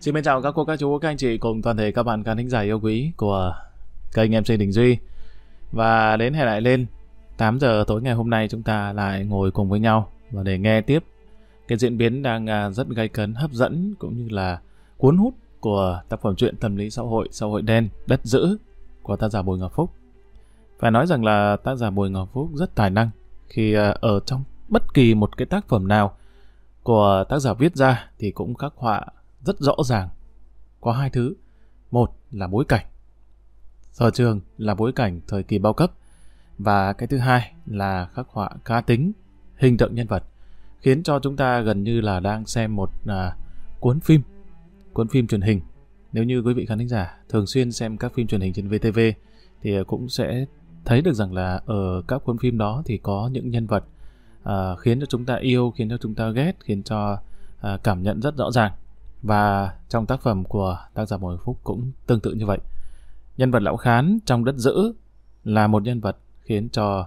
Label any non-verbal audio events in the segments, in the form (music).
Xin mến chào các cô, các chú, các anh chị cùng toàn thể các bạn khán thính giả yêu quý của kênh MC Đình Duy. Và đến hẹn lại lên 8 giờ tối ngày hôm nay chúng ta lại ngồi cùng với nhau và để nghe tiếp cái diễn biến đang à, rất gay cấn, hấp dẫn cũng như là cuốn hút của tác phẩm truyện tâm lý xã hội, xã hội đen, đất giữ của tác giả Bùi Ngọc Phúc. Phải nói rằng là tác giả Bùi Ngọc Phúc rất tài năng khi à, ở trong bất kỳ một cái tác phẩm nào của tác giả viết ra thì cũng khắc họa rất rõ ràng. Có hai thứ. Một là bối cảnh. Sở trường là bối cảnh thời kỳ bao cấp. Và cái thứ hai là khắc họa cá tính hình tượng nhân vật khiến cho chúng ta gần như là đang xem một à, cuốn phim cuốn phim truyền hình. Nếu như quý vị khán giả thường xuyên xem các phim truyền hình trên VTV thì cũng sẽ thấy được rằng là ở các cuốn phim đó thì có những nhân vật à, khiến cho chúng ta yêu khiến cho chúng ta ghét khiến cho à, cảm nhận rất rõ ràng và trong tác phẩm của tác giả Bùi Phúc cũng tương tự như vậy. Nhân vật lão khán trong đất giữ là một nhân vật khiến cho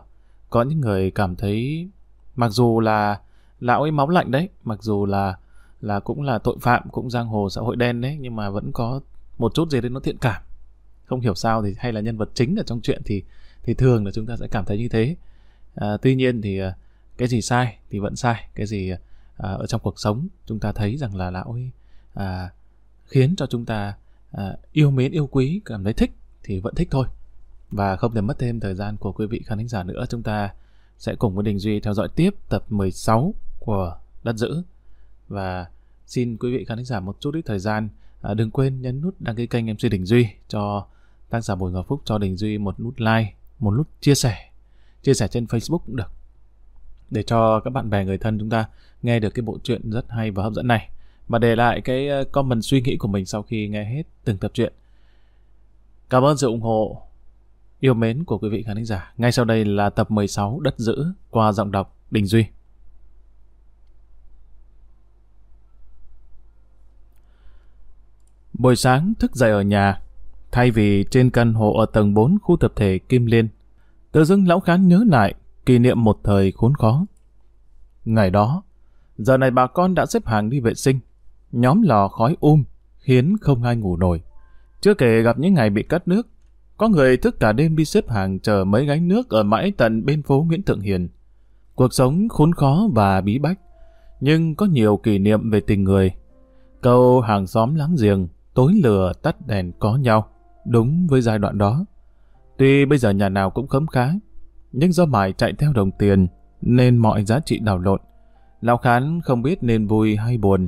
có những người cảm thấy mặc dù là lão ấy máu lạnh đấy, mặc dù là là cũng là tội phạm, cũng giang hồ xã hội đen đấy, nhưng mà vẫn có một chút gì đấy nó thiện cảm. Không hiểu sao thì hay là nhân vật chính ở trong chuyện thì thì thường là chúng ta sẽ cảm thấy như thế. À, tuy nhiên thì à, cái gì sai thì vẫn sai, cái gì à, ở trong cuộc sống chúng ta thấy rằng là lão ấy à, khiến cho chúng ta à, yêu mến yêu quý cảm thấy thích thì vẫn thích thôi. Và không để mất thêm thời gian của quý vị khán thính giả nữa chúng ta sẽ cùng với Đình Duy theo dõi tiếp tập 16 của Đất Dữ và xin quý vị khán thính giả một chút ít thời gian à, đừng quên nhấn nút đăng ký kênh MC Đình Duy cho tác giả Bùi Ngọc Phúc cho Đình Duy một nút like một nút chia sẻ chia sẻ trên Facebook cũng được. Để cho các bạn bè người thân chúng ta nghe được cái bộ truyện rất hay và hấp dẫn này và để lại cái ờ, comment suy nghĩ của mình sau khi nghe hết từng tập truyện. Cảm ơn sự ủng hộ yêu mến của quý vị khán giả. Ngay sau đây là tập 16 Đất Giữ qua giọng đọc Đình Duy. Buổi sáng thức dậy ở nhà, thay vì trên căn hộ ở tầng 4 khu tập thể Kim Liên, tự dưng lão khán nhớ lại kỷ niệm một thời khốn khó. Ngày đó, giờ này bà con đã xếp hàng đi vệ sinh, nhóm lò khói um, khiến không ai ngủ nổi. Chưa kể gặp những ngày bị cắt nước, có người thức cả đêm đi xếp hàng chờ mấy gánh nước ở mãi tận bên phố Nguyễn Thượng Hiền. Cuộc sống khốn khó và bí bách, nhưng có nhiều kỷ niệm về tình người. Câu hàng xóm láng giềng, tối lửa tắt đèn có nhau, đúng với giai đoạn đó. Tuy bây giờ nhà nào cũng khấm khá, nhưng do mải chạy theo đồng tiền, nên mọi giá trị đảo lộn. Lão Khán không biết nên vui hay buồn,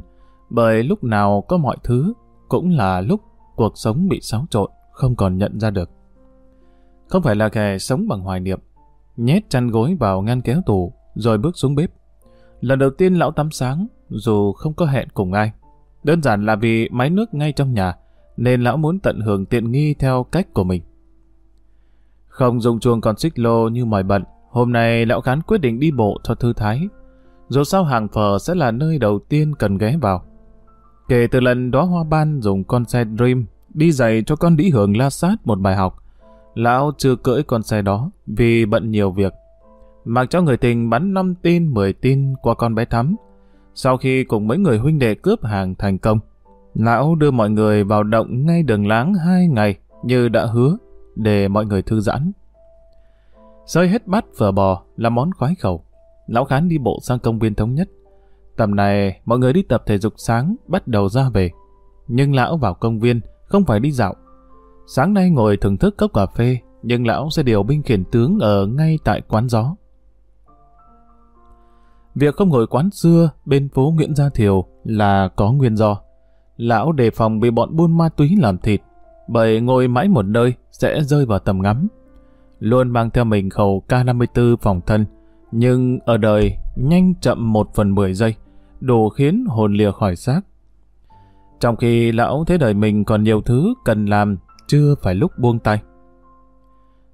bởi lúc nào có mọi thứ cũng là lúc cuộc sống bị xáo trộn, không còn nhận ra được. Không phải là kẻ sống bằng hoài niệm, nhét chăn gối vào ngăn kéo tủ, rồi bước xuống bếp. Lần đầu tiên lão tắm sáng, dù không có hẹn cùng ai. Đơn giản là vì máy nước ngay trong nhà, nên lão muốn tận hưởng tiện nghi theo cách của mình. Không dùng chuông còn xích lô như mọi bận, hôm nay lão khán quyết định đi bộ cho thư thái. Dù sao hàng phở sẽ là nơi đầu tiên cần ghé vào. Kể từ lần đó hoa ban dùng con xe Dream đi dạy cho con đĩ hưởng la sát một bài học, lão chưa cưỡi con xe đó vì bận nhiều việc. Mặc cho người tình bắn 5 tin 10 tin qua con bé Thắm. Sau khi cùng mấy người huynh đệ cướp hàng thành công, lão đưa mọi người vào động ngay đường láng hai ngày như đã hứa để mọi người thư giãn. Sơi hết bát phở bò là món khoái khẩu. Lão Khán đi bộ sang công viên thống nhất Tầm này, mọi người đi tập thể dục sáng, bắt đầu ra về. Nhưng lão vào công viên, không phải đi dạo. Sáng nay ngồi thưởng thức cốc cà phê, nhưng lão sẽ điều binh khiển tướng ở ngay tại quán gió. Việc không ngồi quán xưa bên phố Nguyễn Gia Thiều là có nguyên do. Lão đề phòng bị bọn buôn ma túy làm thịt, bởi ngồi mãi một nơi sẽ rơi vào tầm ngắm. Luôn mang theo mình khẩu K54 phòng thân, nhưng ở đời nhanh chậm một phần mười giây đủ khiến hồn lìa khỏi xác. Trong khi lão thế đời mình còn nhiều thứ cần làm, chưa phải lúc buông tay.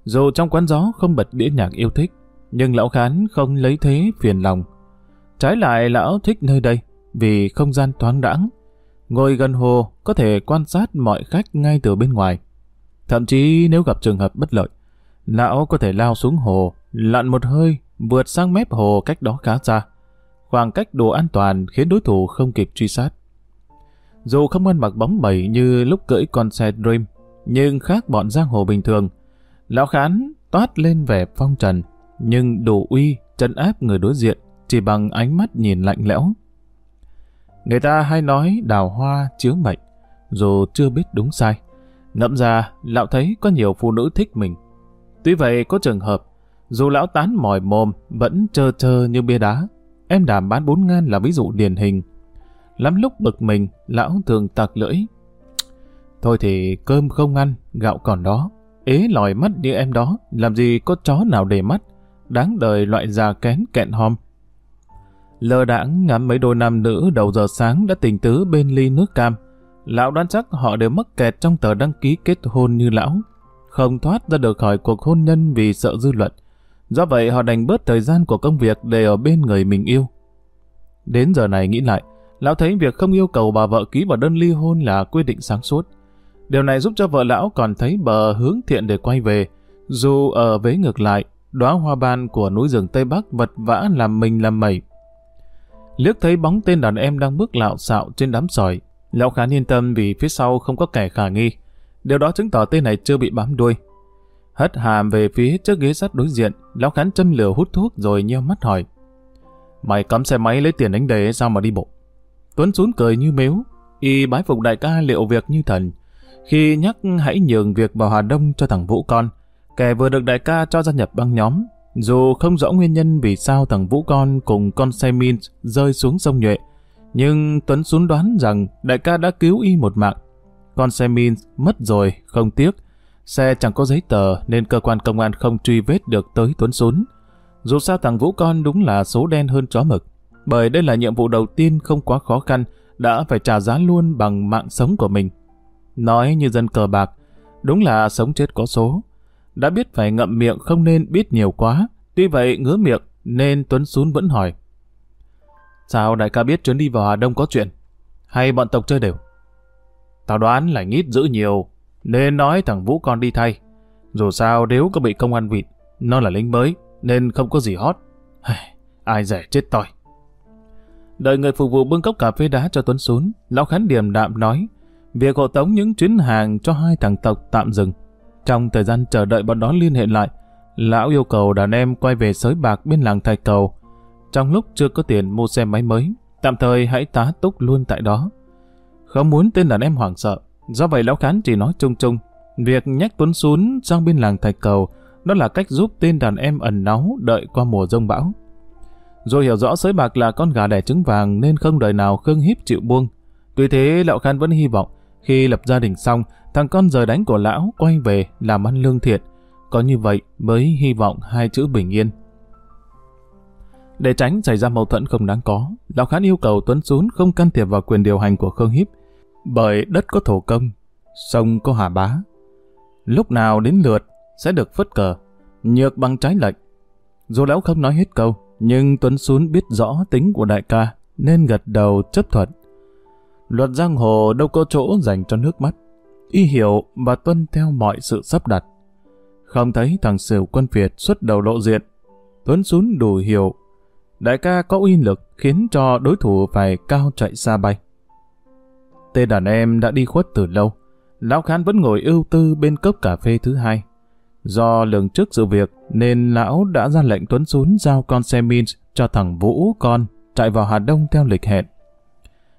Dù trong quán gió không bật đĩa nhạc yêu thích, nhưng lão khán không lấy thế phiền lòng. Trái lại lão thích nơi đây, vì không gian thoáng đãng. Ngồi gần hồ có thể quan sát mọi khách ngay từ bên ngoài. Thậm chí nếu gặp trường hợp bất lợi, lão có thể lao xuống hồ, lặn một hơi, vượt sang mép hồ cách đó khá xa khoảng cách đồ an toàn khiến đối thủ không kịp truy sát. Dù không ăn mặc bóng bẩy như lúc cưỡi con xe Dream, nhưng khác bọn giang hồ bình thường. Lão Khán toát lên vẻ phong trần, nhưng đủ uy, trấn áp người đối diện chỉ bằng ánh mắt nhìn lạnh lẽo. Người ta hay nói đào hoa chứa mệnh, dù chưa biết đúng sai. Ngẫm ra, lão thấy có nhiều phụ nữ thích mình. Tuy vậy có trường hợp, dù lão tán mỏi mồm, vẫn trơ trơ như bia đá. Em đảm bán bốn ngàn là ví dụ điển hình. Lắm lúc bực mình, lão thường tặc lưỡi. Thôi thì cơm không ăn, gạo còn đó. Ế lòi mắt như em đó, làm gì có chó nào để mắt. Đáng đời loại già kén kẹn hòm. Lơ đãng ngắm mấy đôi nam nữ đầu giờ sáng đã tình tứ bên ly nước cam. Lão đoán chắc họ đều mắc kẹt trong tờ đăng ký kết hôn như lão. Không thoát ra được khỏi cuộc hôn nhân vì sợ dư luận. Do vậy họ đành bớt thời gian của công việc để ở bên người mình yêu. Đến giờ này nghĩ lại, lão thấy việc không yêu cầu bà vợ ký vào đơn ly hôn là quyết định sáng suốt. Điều này giúp cho vợ lão còn thấy bờ hướng thiện để quay về. Dù ở vế ngược lại, đóa hoa ban của núi rừng Tây Bắc vật vã làm mình làm mẩy. Liếc thấy bóng tên đàn em đang bước lạo xạo trên đám sỏi, lão khá yên tâm vì phía sau không có kẻ khả nghi. Điều đó chứng tỏ tên này chưa bị bám đuôi. Hất hàm về phía trước ghế sắt đối diện, lão khán châm lửa hút thuốc rồi nheo mắt hỏi. Mày cắm xe máy lấy tiền đánh đề sao mà đi bộ? Tuấn xuống cười như mếu, y bái phục đại ca liệu việc như thần. Khi nhắc hãy nhường việc vào Hà Đông cho thằng Vũ con, kẻ vừa được đại ca cho gia nhập băng nhóm, dù không rõ nguyên nhân vì sao thằng Vũ con cùng con xe min rơi xuống sông Nhuệ, nhưng Tuấn xuống đoán rằng đại ca đã cứu y một mạng. Con xe min mất rồi, không tiếc. Xe chẳng có giấy tờ nên cơ quan công an không truy vết được tới Tuấn Sún. Dù sao thằng Vũ con đúng là số đen hơn chó mực. Bởi đây là nhiệm vụ đầu tiên không quá khó khăn, đã phải trả giá luôn bằng mạng sống của mình. Nói như dân cờ bạc, đúng là sống chết có số. Đã biết phải ngậm miệng không nên biết nhiều quá, tuy vậy ngứa miệng nên Tuấn Sún vẫn hỏi. Sao đại ca biết chuyến đi vào Hà Đông có chuyện? Hay bọn tộc chơi đều? Tao đoán là nhít giữ nhiều, nên nói thằng Vũ con đi thay. Dù sao nếu có bị công an vịt, nó là lính mới, nên không có gì hot. Ai rẻ chết toi. Đợi người phục vụ bưng cốc cà phê đá cho Tuấn xuống, Lão Khán điềm đạm nói, việc hộ tống những chuyến hàng cho hai thằng tộc tạm dừng. Trong thời gian chờ đợi bọn đó liên hệ lại, Lão yêu cầu đàn em quay về sới bạc bên làng Thạch Cầu. Trong lúc chưa có tiền mua xe máy mới, tạm thời hãy tá túc luôn tại đó. Không muốn tên đàn em hoảng sợ, do vậy Lão Khán chỉ nói chung chung. Việc nhắc Tuấn xuống sang bên làng Thạch Cầu đó là cách giúp tên đàn em ẩn náu đợi qua mùa rông bão. Rồi hiểu rõ sới bạc là con gà đẻ trứng vàng nên không đời nào Khương Hiếp chịu buông. Tuy thế Lão Khan vẫn hy vọng khi lập gia đình xong, thằng con rời đánh của lão quay về làm ăn lương thiện. Có như vậy mới hy vọng hai chữ bình yên. Để tránh xảy ra mâu thuẫn không đáng có, Lão Khán yêu cầu Tuấn Sún không can thiệp vào quyền điều hành của Khương Hiếp, bởi đất có thổ công, sông có hà bá. Lúc nào đến lượt sẽ được phất cờ, nhược bằng trái lệnh. Dù lão không nói hết câu, nhưng Tuấn Xuân biết rõ tính của đại ca, nên gật đầu chấp thuận. Luật giang hồ đâu có chỗ dành cho nước mắt. Y hiểu và tuân theo mọi sự sắp đặt. Không thấy thằng Sửu quân Việt xuất đầu lộ diện. Tuấn Xuân đủ hiểu. Đại ca có uy lực khiến cho đối thủ phải cao chạy xa bay. Tên đàn em đã đi khuất từ lâu. Lão Khán vẫn ngồi ưu tư bên cốc cà phê thứ hai. Do lường trước sự việc nên lão đã ra lệnh Tuấn Sún giao con xe min cho thằng Vũ con chạy vào Hà Đông theo lịch hẹn.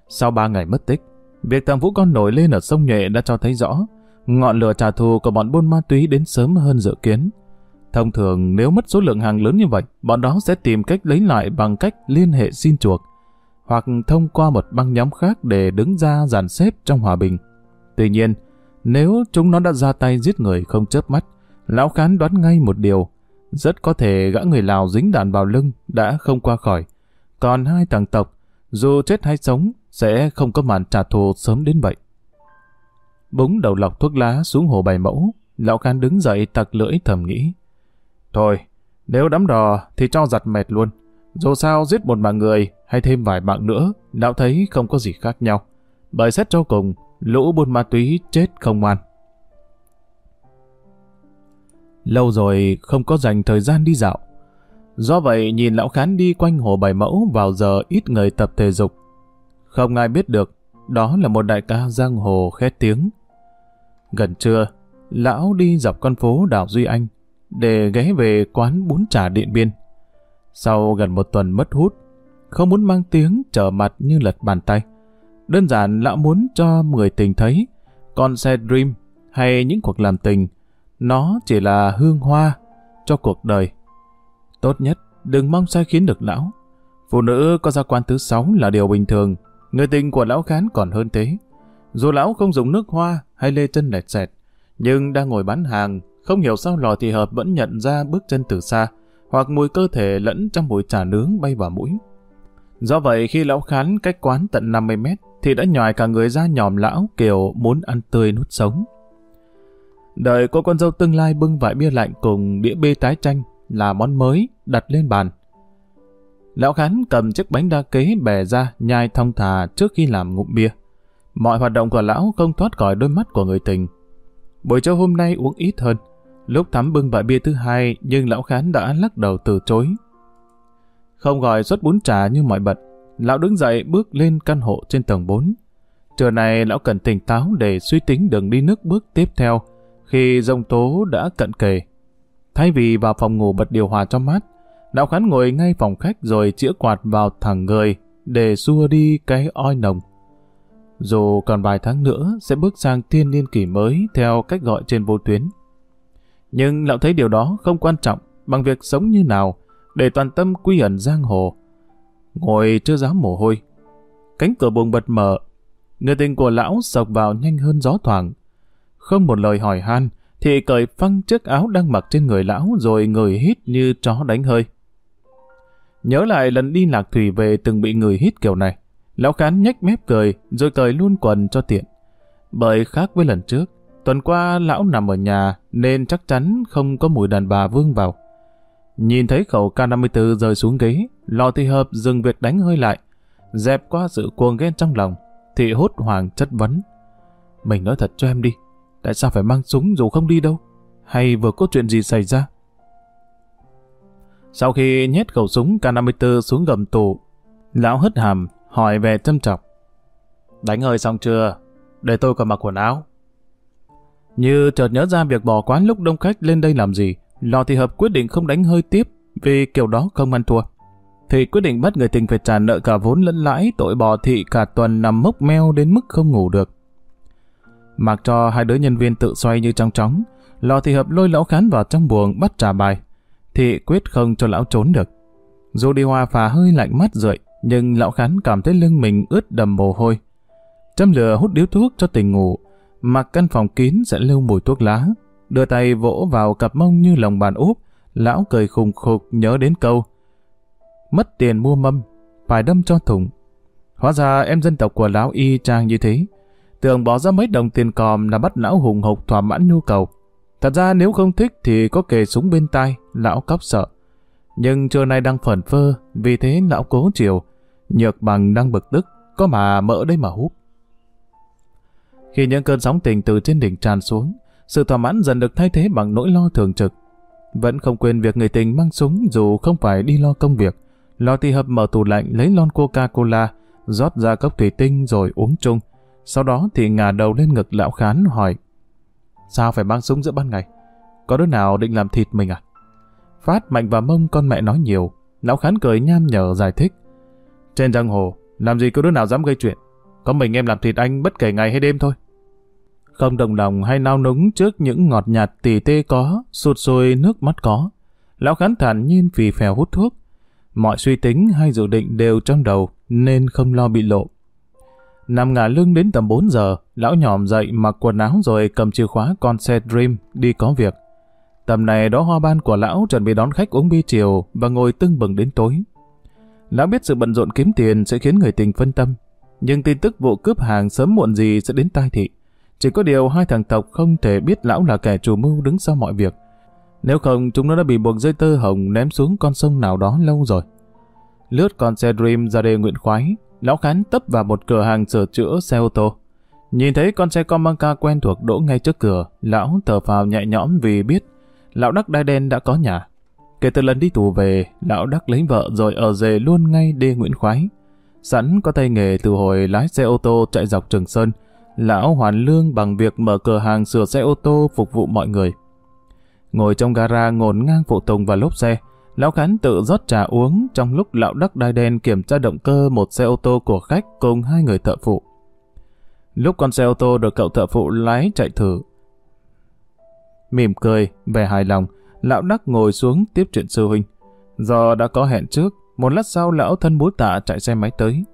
Sau ba ngày mất tích, việc thằng Vũ con nổi lên ở sông Nhuệ đã cho thấy rõ ngọn lửa trả thù của bọn buôn ma túy đến sớm hơn dự kiến. Thông thường nếu mất số lượng hàng lớn như vậy, bọn đó sẽ tìm cách lấy lại bằng cách liên hệ xin chuộc, hoặc thông qua một băng nhóm khác để đứng ra dàn xếp trong hòa bình. Tuy nhiên, nếu chúng nó đã ra tay giết người không chớp mắt, Lão Khán đoán ngay một điều, rất có thể gã người Lào dính đạn vào lưng đã không qua khỏi. Còn hai thằng tộc, dù chết hay sống, sẽ không có màn trả thù sớm đến vậy. Búng đầu lọc thuốc lá xuống hồ bài mẫu, Lão Khán đứng dậy tặc lưỡi thầm nghĩ. Thôi, nếu đắm đò thì cho giặt mệt luôn. Dù sao giết một mạng người hay thêm vài mạng nữa, Lão thấy không có gì khác nhau. Bởi xét cho cùng, lũ buôn ma túy chết không ngoan. Lâu rồi không có dành thời gian đi dạo. Do vậy nhìn lão khán đi quanh hồ bảy mẫu vào giờ ít người tập thể dục. Không ai biết được đó là một đại ca giang hồ khét tiếng. Gần trưa, lão đi dọc con phố đảo Duy Anh để ghé về quán bún chả Điện Biên. Sau gần một tuần mất hút, không muốn mang tiếng trở mặt như lật bàn tay. Đơn giản lão muốn cho người tình thấy, con xe Dream hay những cuộc làm tình, nó chỉ là hương hoa cho cuộc đời. Tốt nhất, đừng mong sai khiến được lão. Phụ nữ có gia quan thứ sáu là điều bình thường, người tình của lão khán còn hơn thế. Dù lão không dùng nước hoa hay lê chân lẹt xẹt, nhưng đang ngồi bán hàng, không hiểu sao lò thị hợp vẫn nhận ra bước chân từ xa, hoặc mùi cơ thể lẫn trong mùi trà nướng bay vào mũi. Do vậy, khi lão khán cách quán tận 50 mét, thì đã nhòi cả người ra nhòm lão kiểu muốn ăn tươi nút sống. Đợi cô con dâu tương lai bưng vải bia lạnh cùng đĩa bê tái chanh là món mới đặt lên bàn. Lão khán cầm chiếc bánh đa kế bè ra nhai thong thả trước khi làm ngụm bia. Mọi hoạt động của lão không thoát khỏi đôi mắt của người tình. Buổi trưa hôm nay uống ít hơn. Lúc thắm bưng bại bia thứ hai nhưng lão khán đã lắc đầu từ chối không gọi suất bún trà như mọi bận, lão đứng dậy bước lên căn hộ trên tầng 4. Trưa này lão cần tỉnh táo để suy tính đường đi nước bước tiếp theo khi dông tố đã cận kề. Thay vì vào phòng ngủ bật điều hòa cho mát, lão khán ngồi ngay phòng khách rồi chĩa quạt vào thẳng người để xua đi cái oi nồng. Dù còn vài tháng nữa sẽ bước sang thiên niên kỷ mới theo cách gọi trên vô tuyến. Nhưng lão thấy điều đó không quan trọng bằng việc sống như nào để toàn tâm quy ẩn giang hồ. Ngồi chưa dám mồ hôi. Cánh cửa buồng bật mở. Người tình của lão sộc vào nhanh hơn gió thoảng. Không một lời hỏi han, thì cởi phăng chiếc áo đang mặc trên người lão rồi người hít như chó đánh hơi. Nhớ lại lần đi lạc thủy về từng bị người hít kiểu này. Lão khán nhếch mép cười rồi cởi luôn quần cho tiện. Bởi khác với lần trước, tuần qua lão nằm ở nhà nên chắc chắn không có mùi đàn bà vương vào. Nhìn thấy khẩu K-54 rơi xuống ghế, lò thị hợp dừng việc đánh hơi lại. Dẹp qua sự cuồng ghen trong lòng, thì hốt hoàng chất vấn. Mình nói thật cho em đi, tại sao phải mang súng dù không đi đâu? Hay vừa có chuyện gì xảy ra? Sau khi nhét khẩu súng K-54 xuống gầm tủ, lão hất hàm, hỏi về châm trọng. Đánh hơi xong chưa? Để tôi còn mặc quần áo. Như chợt nhớ ra việc bỏ quán lúc đông khách lên đây làm gì, Lò Thị hợp quyết định không đánh hơi tiếp vì kiểu đó không ăn thua. Thì quyết định bắt người tình phải trả nợ cả vốn lẫn lãi tội bò thị cả tuần nằm mốc meo đến mức không ngủ được. Mặc cho hai đứa nhân viên tự xoay như trong trống, lò Thị hợp lôi lão khán vào trong buồng bắt trả bài. Thị quyết không cho lão trốn được. Dù đi hoa phà hơi lạnh mắt rượi, nhưng lão khán cảm thấy lưng mình ướt đầm mồ hôi. Châm lửa hút điếu thuốc cho tình ngủ, mặc căn phòng kín sẽ lưu mùi thuốc lá, đưa tay vỗ vào cặp mông như lòng bàn úp, lão cười khùng khục nhớ đến câu. Mất tiền mua mâm, phải đâm cho thủng. Hóa ra em dân tộc của lão y trang như thế. Tưởng bỏ ra mấy đồng tiền còm là bắt lão hùng hục thỏa mãn nhu cầu. Thật ra nếu không thích thì có kề súng bên tai, lão cóc sợ. Nhưng trưa nay đang phẩn phơ, vì thế lão cố chiều. Nhược bằng đang bực tức, có mà mỡ đây mà hút. Khi những cơn sóng tình từ trên đỉnh tràn xuống, sự thỏa mãn dần được thay thế bằng nỗi lo thường trực. Vẫn không quên việc người tình mang súng dù không phải đi lo công việc. Lo thì hợp mở tủ lạnh lấy lon Coca-Cola, rót ra cốc thủy tinh rồi uống chung. Sau đó thì ngả đầu lên ngực lão khán hỏi Sao phải mang súng giữa ban ngày? Có đứa nào định làm thịt mình à? Phát mạnh và mông con mẹ nói nhiều. Lão khán cười nham nhở giải thích. Trên giang hồ, làm gì có đứa nào dám gây chuyện. Có mình em làm thịt anh bất kể ngày hay đêm thôi không đồng lòng hay nao núng trước những ngọt nhạt tỉ tê có, sụt sôi nước mắt có. Lão khán thản nhiên vì phèo hút thuốc. Mọi suy tính hay dự định đều trong đầu nên không lo bị lộ. Nằm ngả lưng đến tầm 4 giờ, lão nhòm dậy mặc quần áo rồi cầm chìa khóa con xe Dream đi có việc. Tầm này đó hoa ban của lão chuẩn bị đón khách uống bia chiều và ngồi tưng bừng đến tối. Lão biết sự bận rộn kiếm tiền sẽ khiến người tình phân tâm, nhưng tin tức vụ cướp hàng sớm muộn gì sẽ đến tai thị. Chỉ có điều hai thằng tộc không thể biết lão là kẻ chủ mưu đứng sau mọi việc. Nếu không, chúng nó đã bị buộc dây tơ hồng ném xuống con sông nào đó lâu rồi. Lướt con xe Dream ra đê nguyện khoái, lão khán tấp vào một cửa hàng sửa chữa xe ô tô. Nhìn thấy con xe Comanca quen thuộc đỗ ngay trước cửa, lão thở phào nhẹ nhõm vì biết lão Đắc Đai Đen đã có nhà. Kể từ lần đi tù về, lão Đắc lấy vợ rồi ở dề luôn ngay đê Nguyễn Khoái. Sẵn có tay nghề từ hồi lái xe ô tô chạy dọc Trường Sơn, lão hoàn lương bằng việc mở cửa hàng sửa xe ô tô phục vụ mọi người. Ngồi trong gara ngổn ngang phụ tùng và lốp xe, lão khán tự rót trà uống trong lúc lão đắc đai đen kiểm tra động cơ một xe ô tô của khách cùng hai người thợ phụ. Lúc con xe ô tô được cậu thợ phụ lái chạy thử, mỉm cười, vẻ hài lòng, lão đắc ngồi xuống tiếp chuyện sư huynh. Do đã có hẹn trước, một lát sau lão thân búa tạ chạy xe máy tới.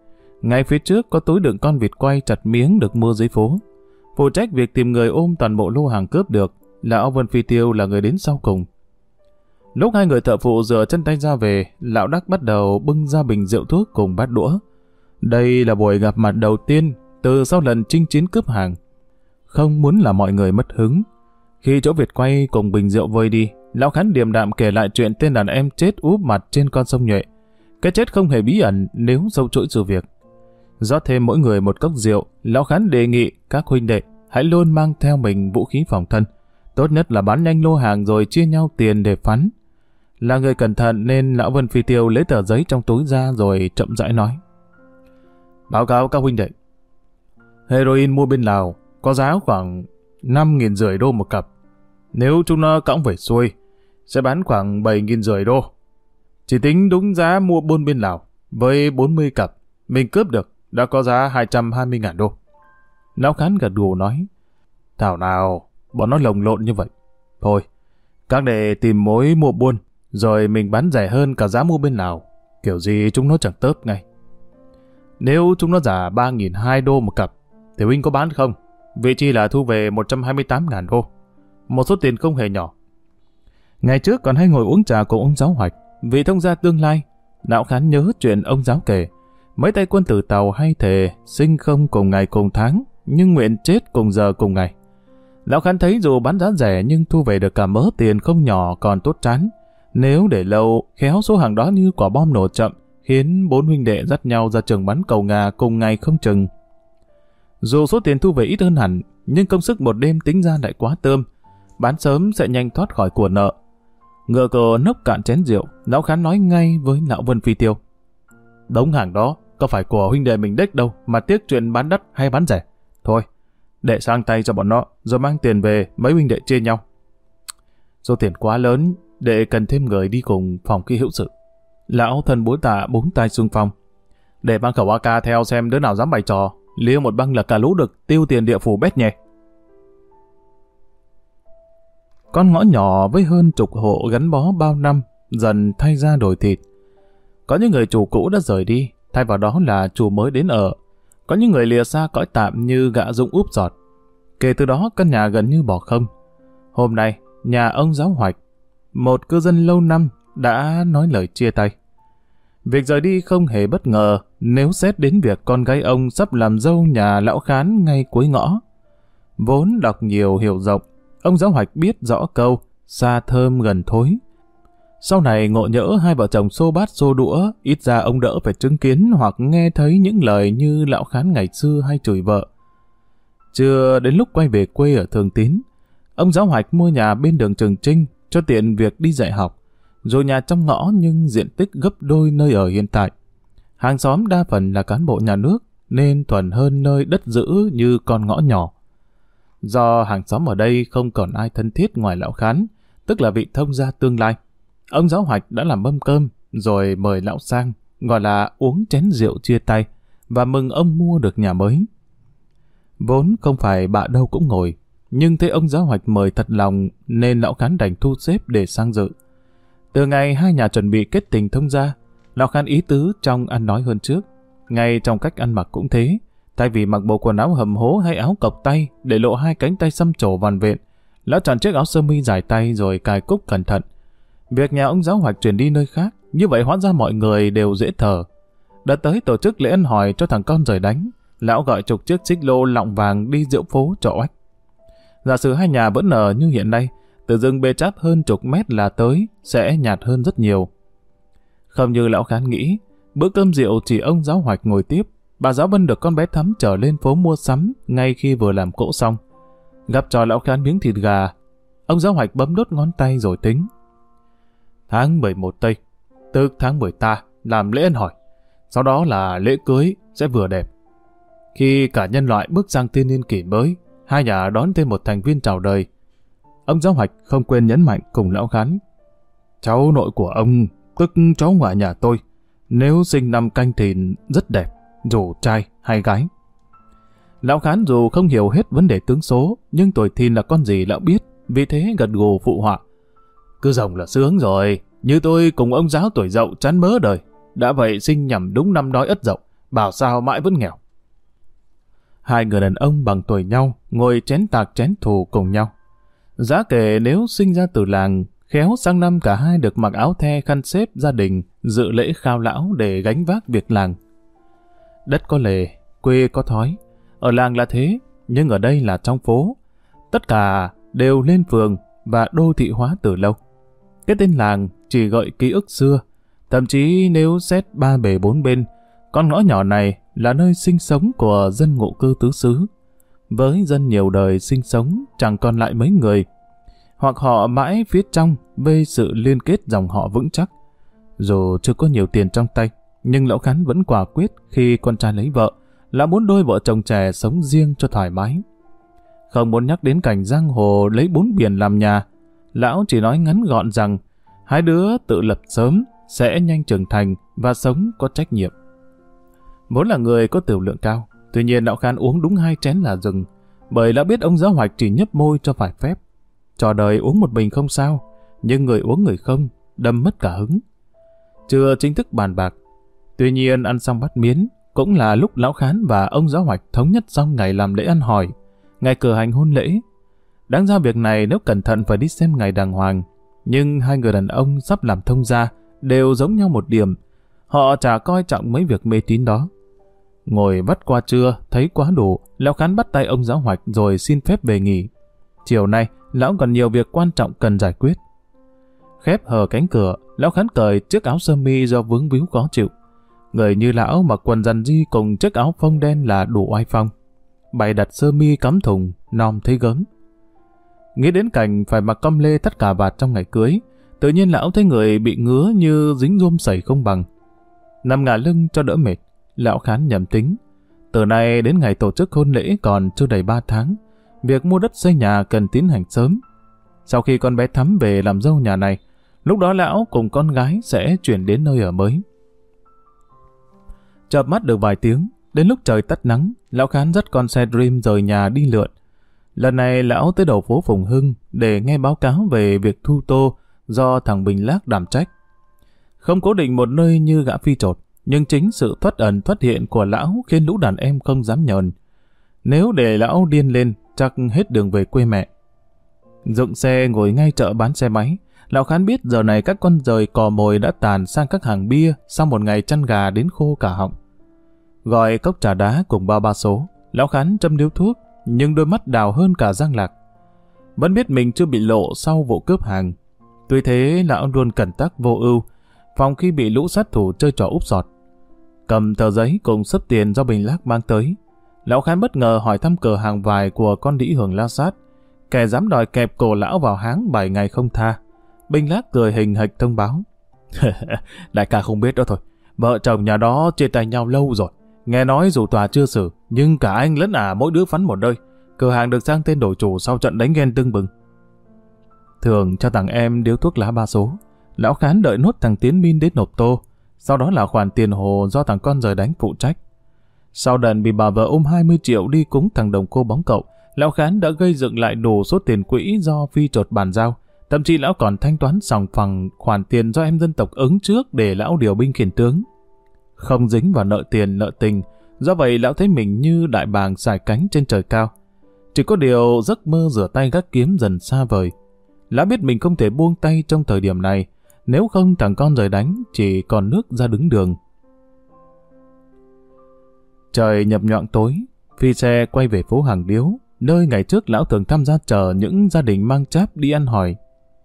Ngay phía trước có túi đựng con vịt quay chặt miếng được mua dưới phố. Phụ trách việc tìm người ôm toàn bộ lô hàng cướp được, lão Vân Phi Tiêu là người đến sau cùng. Lúc hai người thợ phụ rửa chân tay ra về, lão đắc bắt đầu bưng ra bình rượu thuốc cùng bát đũa. Đây là buổi gặp mặt đầu tiên từ sau lần chinh chiến cướp hàng. Không muốn là mọi người mất hứng. Khi chỗ Việt quay cùng bình rượu vơi đi, lão khán điềm đạm kể lại chuyện tên đàn em chết úp mặt trên con sông nhuệ. Cái chết không hề bí ẩn nếu sâu chuỗi sự việc. Rót thêm mỗi người một cốc rượu, lão khán đề nghị các huynh đệ hãy luôn mang theo mình vũ khí phòng thân. Tốt nhất là bán nhanh lô hàng rồi chia nhau tiền để phán. Là người cẩn thận nên lão Vân Phi Tiêu lấy tờ giấy trong túi ra rồi chậm rãi nói. Báo cáo các huynh đệ. Heroin mua bên Lào có giá khoảng 5.000 rưỡi đô một cặp. Nếu chúng nó cõng về xuôi, sẽ bán khoảng 7.000 rưỡi đô. Chỉ tính đúng giá mua buôn bên Lào, với 40 cặp, mình cướp được, đã có giá 220.000 đô. Lão Khán gật gù nói, Thảo nào, bọn nó lồng lộn như vậy. Thôi, các đệ tìm mối mua buôn, rồi mình bán rẻ hơn cả giá mua bên Lào. Kiểu gì chúng nó chẳng tớp ngay. Nếu chúng nó giả 3.200 đô một cặp, thì huynh có bán không? Vị chi là thu về 128.000 đô. Một số tiền không hề nhỏ. Ngày trước còn hay ngồi uống trà cùng ông giáo hoạch. Vì thông gia tương lai, Lão Khán nhớ chuyện ông giáo kể. Mấy tay quân tử tàu hay thề, sinh không cùng ngày cùng tháng, nhưng nguyện chết cùng giờ cùng ngày. Lão Khán thấy dù bán giá rẻ nhưng thu về được cả mớ tiền không nhỏ còn tốt chán. Nếu để lâu, khéo số hàng đó như quả bom nổ chậm, khiến bốn huynh đệ dắt nhau ra trường bắn cầu ngà cùng ngày không chừng. Dù số tiền thu về ít hơn hẳn, nhưng công sức một đêm tính ra lại quá tôm, Bán sớm sẽ nhanh thoát khỏi của nợ. Ngựa cờ nốc cạn chén rượu, lão khán nói ngay với lão Vân Phi Tiêu. Đống hàng đó, có phải của huynh đệ mình đếch đâu mà tiếc chuyện bán đắt hay bán rẻ. Thôi, để sang tay cho bọn nó, rồi mang tiền về mấy huynh đệ chia nhau. Số tiền quá lớn, đệ cần thêm người đi cùng phòng khi hữu sự. Lão thân bối tạ bốn tay xung phong. Để mang khẩu AK theo xem đứa nào dám bày trò, liêu một băng là cả lũ được tiêu tiền địa phủ bét nhẹ. Con ngõ nhỏ với hơn chục hộ gắn bó bao năm, dần thay ra đổi thịt. Có những người chủ cũ đã rời đi, thay vào đó là chủ mới đến ở. Có những người lìa xa cõi tạm như gạ dụng úp giọt. Kể từ đó căn nhà gần như bỏ không. Hôm nay, nhà ông giáo hoạch, một cư dân lâu năm đã nói lời chia tay. Việc rời đi không hề bất ngờ nếu xét đến việc con gái ông sắp làm dâu nhà lão khán ngay cuối ngõ. Vốn đọc nhiều hiểu rộng, ông giáo hoạch biết rõ câu xa thơm gần thối. Sau này ngộ nhỡ hai vợ chồng xô bát xô đũa, ít ra ông đỡ phải chứng kiến hoặc nghe thấy những lời như lão khán ngày xưa hay chửi vợ. Chưa đến lúc quay về quê ở Thường Tín, ông giáo hoạch mua nhà bên đường Trường Trinh cho tiện việc đi dạy học rồi nhà trong ngõ nhưng diện tích gấp đôi nơi ở hiện tại. Hàng xóm đa phần là cán bộ nhà nước, nên thuần hơn nơi đất giữ như con ngõ nhỏ. Do hàng xóm ở đây không còn ai thân thiết ngoài lão khán, tức là vị thông gia tương lai. Ông giáo hoạch đã làm mâm cơm, rồi mời lão sang, gọi là uống chén rượu chia tay, và mừng ông mua được nhà mới. Vốn không phải bà đâu cũng ngồi, nhưng thấy ông giáo hoạch mời thật lòng nên lão khán đành thu xếp để sang dự. Từ ngày hai nhà chuẩn bị kết tình thông gia, Lão Khan ý tứ trong ăn nói hơn trước. Ngay trong cách ăn mặc cũng thế. Thay vì mặc bộ quần áo hầm hố hay áo cộc tay để lộ hai cánh tay xăm trổ vằn vện lão chọn chiếc áo sơ mi dài tay rồi cài cúc cẩn thận. Việc nhà ông giáo hoạch chuyển đi nơi khác, như vậy hóa ra mọi người đều dễ thở. Đã tới tổ chức lễ ăn hỏi cho thằng con rời đánh, lão gọi chục chiếc xích lô lọng vàng đi diễu phố cho oách. Giả sử hai nhà vẫn ở như hiện nay, từ rừng bê cháp hơn chục mét là tới, sẽ nhạt hơn rất nhiều. Không như lão khán nghĩ, bữa cơm rượu chỉ ông giáo hoạch ngồi tiếp, bà giáo vân được con bé thắm trở lên phố mua sắm ngay khi vừa làm cỗ xong. Gặp trò lão khán miếng thịt gà, ông giáo hoạch bấm đốt ngón tay rồi tính. Tháng 11 Tây, tức tháng 10 ta, làm lễ ăn hỏi. sau đó là lễ cưới sẽ vừa đẹp. Khi cả nhân loại bước sang thiên niên kỷ mới, hai nhà đón thêm một thành viên chào đời. Ông giáo hoạch không quên nhấn mạnh cùng lão khán. Cháu nội của ông, tức cháu ngoại nhà tôi, nếu sinh năm canh thì rất đẹp, dù trai hay gái. Lão khán dù không hiểu hết vấn đề tướng số, nhưng tuổi thìn là con gì lão biết, vì thế gật gù phụ họa. Cứ rồng là sướng rồi, như tôi cùng ông giáo tuổi dậu chán mớ đời. Đã vậy sinh nhầm đúng năm đói ất dậu, bảo sao mãi vẫn nghèo. Hai người đàn ông bằng tuổi nhau, ngồi chén tạc chén thù cùng nhau. Giá kể nếu sinh ra từ làng, khéo sang năm cả hai được mặc áo the khăn xếp gia đình, dự lễ khao lão để gánh vác việc làng. Đất có lề, quê có thói. Ở làng là thế, nhưng ở đây là trong phố. Tất cả đều lên phường và đô thị hóa từ lâu. Cái tên làng chỉ gợi ký ức xưa, thậm chí nếu xét ba bề bốn bên, con ngõ nhỏ này là nơi sinh sống của dân ngụ cư tứ xứ. Với dân nhiều đời sinh sống chẳng còn lại mấy người, hoặc họ mãi phía trong về sự liên kết dòng họ vững chắc. Dù chưa có nhiều tiền trong tay, nhưng lão khán vẫn quả quyết khi con trai lấy vợ, là muốn đôi vợ chồng trẻ sống riêng cho thoải mái. Không muốn nhắc đến cảnh giang hồ lấy bốn biển làm nhà, lão chỉ nói ngắn gọn rằng hai đứa tự lập sớm sẽ nhanh trưởng thành và sống có trách nhiệm. Vốn là người có tiểu lượng cao, tuy nhiên lão khán uống đúng hai chén là dừng, bởi đã biết ông giáo hoạch chỉ nhấp môi cho phải phép. Trò đời uống một bình không sao, nhưng người uống người không, đâm mất cả hứng. Chưa chính thức bàn bạc. Tuy nhiên ăn xong bát miến, cũng là lúc lão khán và ông giáo hoạch thống nhất xong ngày làm lễ ăn hỏi, ngày cử hành hôn lễ. Đáng ra việc này nếu cẩn thận phải đi xem ngày đàng hoàng, nhưng hai người đàn ông sắp làm thông gia đều giống nhau một điểm, họ chả coi trọng mấy việc mê tín đó. Ngồi vắt qua trưa, thấy quá đủ, lão khán bắt tay ông giáo hoạch rồi xin phép về nghỉ. Chiều nay, lão còn nhiều việc quan trọng cần giải quyết. Khép hờ cánh cửa, lão khán cởi chiếc áo sơ mi do vướng víu khó chịu. Người như lão mặc quần dằn di cùng chiếc áo phông đen là đủ oai phong. Bày đặt sơ mi cắm thùng, nom thấy gớm. Nghĩ đến cảnh phải mặc com lê tất cả vạt trong ngày cưới, tự nhiên lão thấy người bị ngứa như dính rôm sẩy không bằng. Nằm ngả lưng cho đỡ mệt, lão khán nhầm tính. Từ nay đến ngày tổ chức hôn lễ còn chưa đầy 3 tháng, việc mua đất xây nhà cần tiến hành sớm. Sau khi con bé Thắm về làm dâu nhà này, lúc đó lão cùng con gái sẽ chuyển đến nơi ở mới. Chợp mắt được vài tiếng, đến lúc trời tắt nắng, lão khán dắt con xe Dream rời nhà đi lượn. Lần này lão tới đầu phố Phùng Hưng để nghe báo cáo về việc thu tô do thằng Bình Lác đảm trách. Không cố định một nơi như gã phi trột, nhưng chính sự thoát ẩn thoát hiện của lão khiến lũ đàn em không dám nhờn. Nếu để lão điên lên, chắc hết đường về quê mẹ. Dựng xe ngồi ngay chợ bán xe máy, lão khán biết giờ này các con rời cò mồi đã tàn sang các hàng bia sau một ngày chăn gà đến khô cả họng. Gọi cốc trà đá cùng bao ba số, lão khán châm điếu thuốc, nhưng đôi mắt đào hơn cả giang lạc. Vẫn biết mình chưa bị lộ sau vụ cướp hàng. Tuy thế lão luôn cẩn tắc vô ưu, phòng khi bị lũ sát thủ chơi trò úp sọt. Cầm tờ giấy cùng sấp tiền do Bình Lác mang tới. Lão Khán bất ngờ hỏi thăm cửa hàng vải của con đĩ hưởng la sát. Kẻ dám đòi kẹp cổ lão vào háng 7 ngày không tha. Bình Lác cười hình hạch thông báo. (laughs) Đại ca không biết đó thôi. Vợ chồng nhà đó chia tay nhau lâu rồi. Nghe nói dù tòa chưa xử, nhưng cả anh lẫn ả mỗi đứa phắn một nơi. Cửa hàng được sang tên đổi chủ sau trận đánh ghen tưng bừng. Thường cho thằng em điếu thuốc lá ba số. Lão Khán đợi nốt thằng Tiến Min đến nộp tô. Sau đó là khoản tiền hồ do thằng con rời đánh phụ trách. Sau đợt bị bà vợ ôm 20 triệu đi cúng thằng đồng cô bóng cậu, Lão Khán đã gây dựng lại đủ số tiền quỹ do phi trột bàn giao. Thậm chí lão còn thanh toán sòng phẳng khoản tiền do em dân tộc ứng trước để lão điều binh khiển tướng. Không dính vào nợ tiền nợ tình, do vậy lão thấy mình như đại bàng xài cánh trên trời cao. Chỉ có điều giấc mơ rửa tay gác kiếm dần xa vời. Lão biết mình không thể buông tay trong thời điểm này, nếu không thằng con rời đánh chỉ còn nước ra đứng đường. Trời nhập nhọn tối, phi xe quay về phố Hàng Điếu, nơi ngày trước lão thường tham gia chờ những gia đình mang cháp đi ăn hỏi.